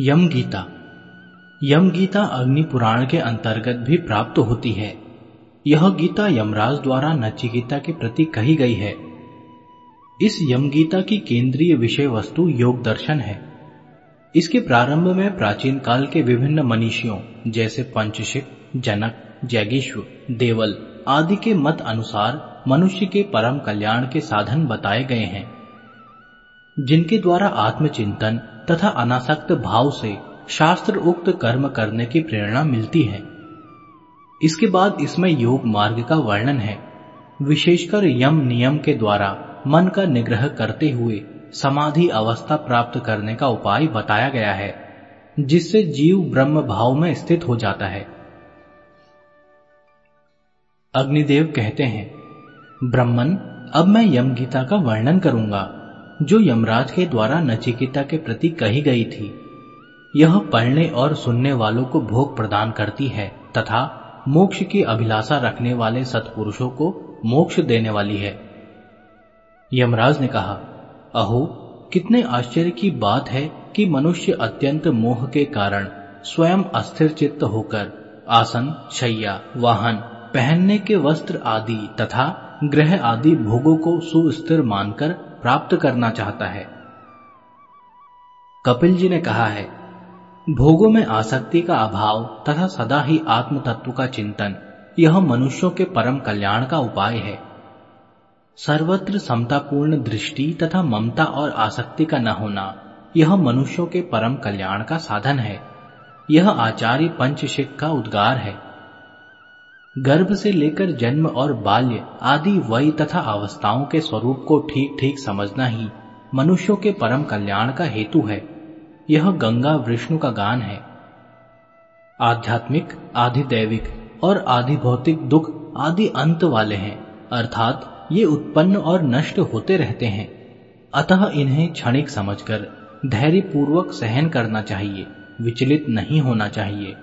यम गीता। यम गीता अग्नि पुराण के अंतर्गत भी प्राप्त होती है। यह गीता यमराज द्वारा नचिकेता के प्रति कही गई है। इस यम गीता की केंद्रीय विषय वस्तु योग दर्शन है। इसके प्रारंभ में प्राचीन काल के विभिन्न मनीषियों, जैसे पंचशिक जनक, जैगेश्वर, देवल आदि के मत अनुसार मनुष्य के परम कल्याण के साधन बताए गए हैं। जिनके द्वारा आत्मचिंतन तथा अनासक्त भाव से शास्त्र उक्त कर्म करने की प्रेरणा मिलती है। इसके बाद इसमें योग मार्ग का वर्णन है। विशेषकर यम नियम के द्वारा मन का निग्रह करते हुए समाधि अवस्था प्राप्त करने का उपाय बताया गया है, जिससे जीव ब्रह्म भाव में स्थित हो जाता है। अग्निदेव कहते हैं, ब्रह्मन, अब मैं यम गीता का वर्णन करूँगा। जो यमराज के द्वारा नचिकेता के प्रति कही गई थी। यह पढ़ने और सुनने वालों को भोग प्रदान करती है, तथा मोक्ष की अभिलाषा रखने वाले सत्पुरुषों को मोक्ष देने वाली है। यमराज ने कहा, अहो, कितने आश्चर्य की बात है कि मनुष्य अत्यंत मोह के कारण स्वयं अस्थिर चित्त होकर आसन, शैया, वाहन, पहनने के वस्त्र आदि तथा ग्रह आदि भोगों को सुस्थिर मानकर प्राप्त करना चाहता है। कपिल जी ने कहा है, भोगों में आसक्ति का अभाव तथा सदा ही आत्म तत्व का चिंतन, यह मनुष्यों के परम कल्याण का उपाय है। सर्वत्र समतापूर्ण दृष्टि तथा ममता और आसक्ति का न होना, यह मनुष्यों के परम कल्याण का साधन है। यह आचार्य पंचशिक का उद्गार है। गर्भ से लेकर जन्म और बाल्य आदि वय तथा अवस्थाओं के स्वरूप को ठीक ठीक समझना ही मनुष्यों के परम कल्याण का हेतु है। यह गंगा विष्णु का गान है। आध्यात्मिक आधि दैविक और आधि भौतिक दुख आदि अंत वाले हैं, अर्थात ये उत्पन्न और नष्ट होते रहते हैं। अतः इन्हें क्षणिक समझकर धैर्य पूर्वक सहन करना चाहिए, विचलित नहीं होना चाहिए।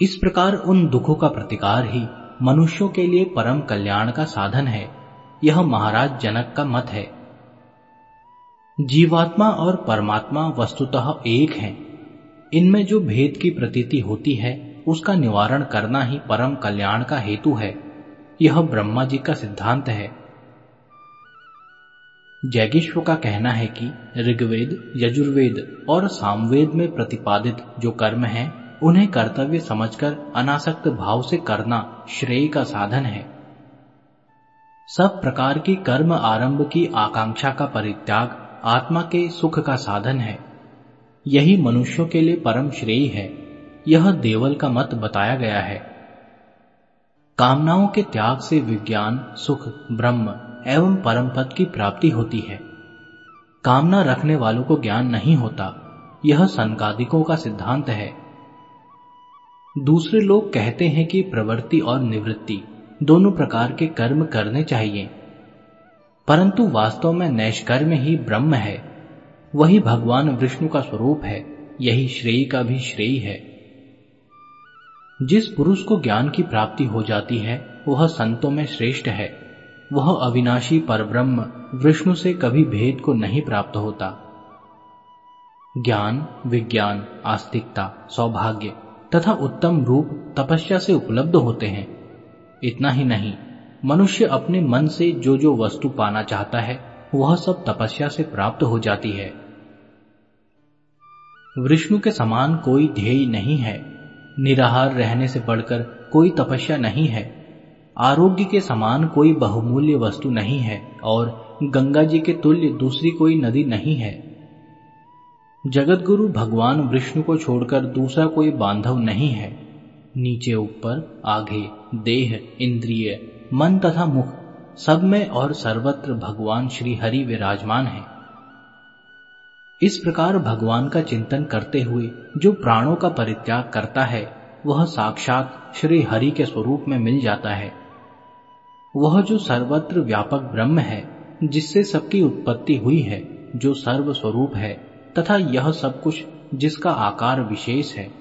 इस प्रकार उन दुखों का प्रतिकार ही मनुष्यों के लिए परम कल्याण का साधन है। यह महाराज जनक का मत है। जीवात्मा और परमात्मा वस्तुतः एक हैं। इनमें जो भेद की प्रतीति होती है, उसका निवारण करना ही परम कल्याण का हेतु है। यह ब्रह्मा जी का सिद्धांत है। जैगेश्वर का कहना है कि ऋग्वेद, यजुर्वेद और सामवेद में प्रतिपादित जो कर्म है उन्हें कर्तव्य समझकर अनासक्त भाव से करना श्रेय का साधन है। सब प्रकार की कर्म आरंभ की आकांक्षा का परित्याग आत्मा के सुख का साधन है। यही मनुष्यों के लिए परम श्रेय है। यह देवल का मत बताया गया है। कामनाओं के त्याग से विज्ञान, सुख, ब्रह्म एवं परम पद की प्राप्ति होती है। कामना रखने वालों को ज्ञान नहीं होता। यह संकादिकों का सिद्धांत है। दूसरे लोग कहते हैं कि प्रवृत्ति और निवृत्ति दोनों प्रकार के कर्म करने चाहिए। परंतु वास्तव में नैष्कर्म ही ब्रह्म है। वही भगवान विष्णु का स्वरूप है, यही श्रेय का भी श्रेय है। जिस पुरुष को ज्ञान की प्राप्ति हो जाती है, वह संतों में श्रेष्ठ है। वह अविनाशी परब्रह्म विष्णु से कभी भेद को नहीं प्राप्त होता। ज्ञान, विज्ञान, आस्तिकता, सौभाग्य तथा उत्तम रूप तपस्या से उपलब्ध होते हैं। इतना ही नहीं, मनुष्य अपने मन से जो जो वस्तु पाना चाहता है, वह सब तपस्या से प्राप्त हो जाती है। विष्णु के समान कोई ध्येय नहीं है। निराहार रहने से बढ़कर कोई तपस्या नहीं है। आरोग्य के समान कोई बहुमूल्य वस्तु नहीं है और गंगा जी के तुल्य दूसरी कोई नदी नहीं है। जगत गुरु भगवान विष्णु को छोड़कर दूसरा कोई बांधव नहीं है। नीचे ऊपर, आगे, देह, इंद्रिय, मन तथा मुख, सब में और सर्वत्र भगवान श्री हरि विराजमान है। इस प्रकार भगवान का चिंतन करते हुए जो प्राणों का परित्याग करता है, वह साक्षात श्री हरि के स्वरूप में मिल जाता है। वह जो सर्वत्र व्यापक ब्रह्म है, जिससे सबकी उत्पत्ति हुई है, जो सर्व स्वरूप है तथा यह सब कुछ जिसका आकार विशेष है,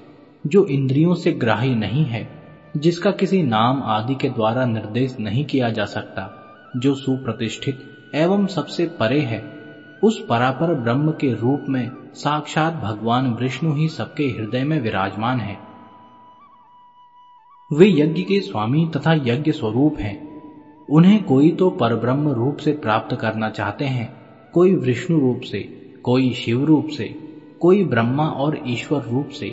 जो इंद्रियों से ग्राही नहीं है, जिसका किसी नाम आदि के द्वारा निर्देश नहीं किया जा सकता, जो सुप्रतिष्ठित एवं सबसे परे है, उस परापर ब्रह्म के रूप में साक्षात भगवान विष्णु ही सबके हृदय में विराजमान है। वे यज्ञ के स्वामी तथा यज्ञ स्वरूप हैं। उन्हें कोई तो परब्रह्म रूप से प्राप्त करना चाहते हैं, कोई विष्णु रूप से। कोई शिव रूप से, कोई ब्रह्मा और ईश्वर रूप से,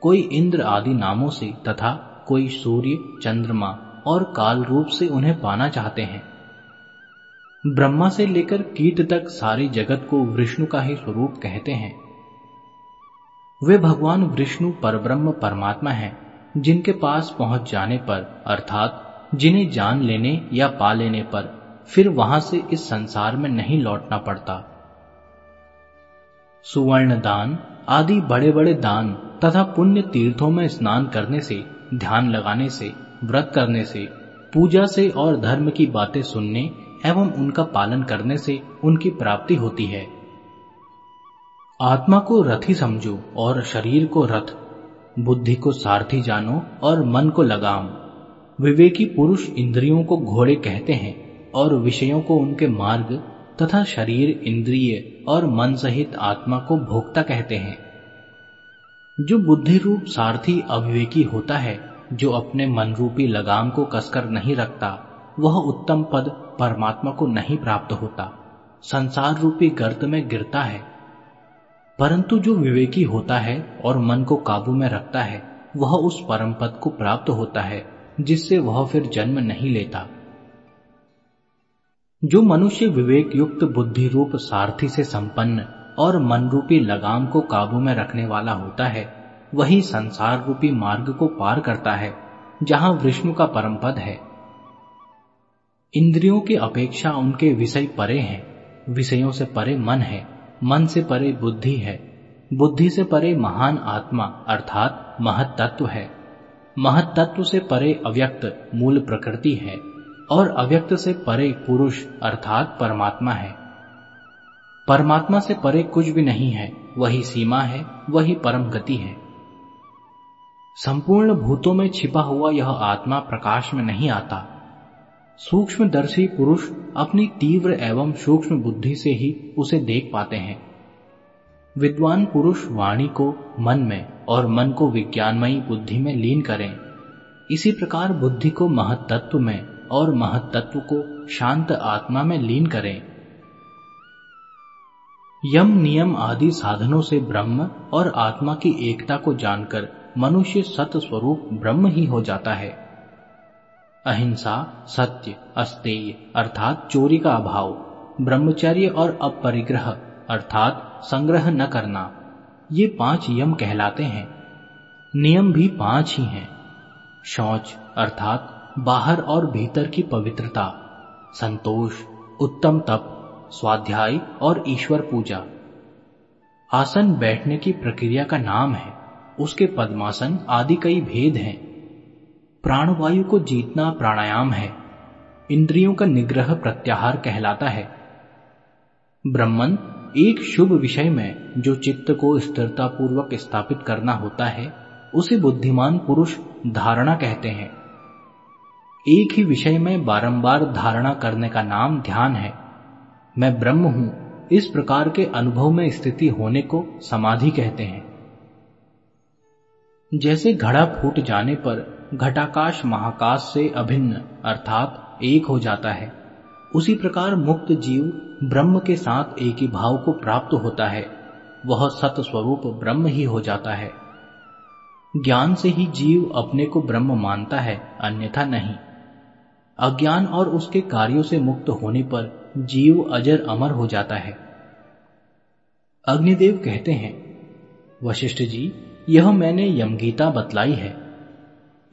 कोई इंद्र आदि नामों से तथा कोई सूर्य, चंद्रमा और काल रूप से उन्हें पाना चाहते हैं। ब्रह्मा से लेकर कीट तक सारे जगत को विष्णु का ही स्वरूप कहते हैं। वे भगवान विष्णु परब्रह्म परमात्मा हैं, जिनके पास पहुँच जाने पर, अर्थात जिन्हें जान लेने या पा लेने पर, फिर वहाँ से इस संसार में नहीं लौटना पड़ता। सुवर्ण दान आदि बड़े बड़े दान तथा पुण्य तीर्थों में स्नान करने से, ध्यान लगाने से, व्रत करने से, पूजा से और धर्म की बातें सुनने एवं उनका पालन करने से उनकी प्राप्ति होती है। आत्मा को रथी समझो और शरीर को रथ, बुद्धि को सारथी जानो और मन को लगाम। विवेकी पुरुष इंद्रियों को घोड़े कहते हैं और विषयों को उनके मार्ग तथा शरीर, इंद्रिय और मन सहित आत्मा को भोक्ता कहते हैं। जो बुद्धि रूप सारथी अविवेकी होता है, जो अपने मन रूपी लगाम को कसकर नहीं रखता, वह उत्तम पद परमात्मा को नहीं प्राप्त होता। संसार रूपी गर्त में गिरता है। परंतु जो विवेकी होता है और मन को काबू में रखता है, वह उस परम पद को प्राप्त होता है, जिससे वह फिर जन्म नहीं लेता। जो मनुष्य विवेक युक्त बुद्धि रूप सारथी से संपन्न और मन रूपी लगाम को काबू में रखने वाला होता है, वही संसार रूपी मार्ग को पार करता है, जहाँ विष्णु का परम पद है। इंद्रियों की अपेक्षा उनके विषय परे हैं, विषयों से परे मन है, मन से परे बुद्धि है, बुद्धि से परे महान आत्मा अर्थात महत तत्व है। महत तत्व से परे अव्यक्त मूल प्रकृति है। और अव्यक्त से परे पुरुष अर्थात परमात्मा है। परमात्मा से परे कुछ भी नहीं है, वही सीमा है, वही परम गति है। संपूर्ण भूतों में छिपा हुआ यह आत्मा प्रकाश में नहीं आता। सूक्ष्मदर्शी पुरुष अपनी तीव्र एवं सूक्ष्म बुद्धि से ही उसे देख पाते हैं। विद्वान पुरुष वाणी को मन में और मन को विज्ञानमयी बुद्धि में लीन करें। इसी प्रकार बुद्धि को महत्त्व में और महत्त्व को शांत आत्मा में लीन करें। यम नियम आदि साधनों से ब्रह्म और आत्मा की एकता को जानकर मनुष्य सत स्वरूप ब्रह्म ही हो जाता है। अहिंसा, सत्य, अस्तेय, अर्थात चोरी का अभाव, ब्रह्मचर्य और अपरिग्रह, अर्थात संग्रह न करना, ये पाँच यम कहलाते हैं। नियम भी पाँच ही हैं। शौच, अर्थात बाहर और भीतर की पवित्रता, संतोष, उत्तम तप, स्वाध्याय और ईश्वर पूजा। आसन बैठने की प्रक्रिया का नाम है। उसके पद्मासन आदि कई भेद हैं। प्राणवायु को जीतना प्राणायाम है। इंद्रियों का निग्रह प्रत्याहार कहलाता है। ब्रह्मन, एक शुभ विषय में जो चित्त को स्थिरता पूर्वक स्थापित करना होता है, उसे बुद्धिमान पुरुष धारणा कहते हैं। एक ही विषय में बारंबार धारणा करने का नाम ध्यान है। मैं ब्रह्म हूँ। इस प्रकार के अनुभव में स्थिति होने को समाधि कहते हैं। जैसे घड़ा फूट जाने पर घटाकाश महाकाश से अभिन्न अर्थात एक हो जाता है। उसी प्रकार मुक्त जीव ब्रह्म के साथ एक ही भाव को प्राप्त होता है। वह सत स्वरूप ब्रह्म ही हो जाता है। ज्ञान से ही जीव अपने को ब्रह्म मानता है, अन्यथा नहीं। अज्ञान और उसके कार्यों से मुक्त होने पर जीव अजर अमर हो जाता है। अग्निदेव कहते हैं, वशिष्ठ जी, यह मैंने यमगीता बतलाई है।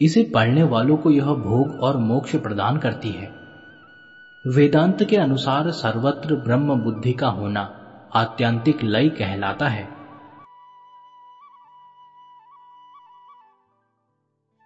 इसे पढ़ने वालों को यह भोग और मोक्ष प्रदान करती है। वेदांत के अनुसार सर्वत्र ब्रह्म बुद्धि का होना आत्यंतिक लय कहलाता है।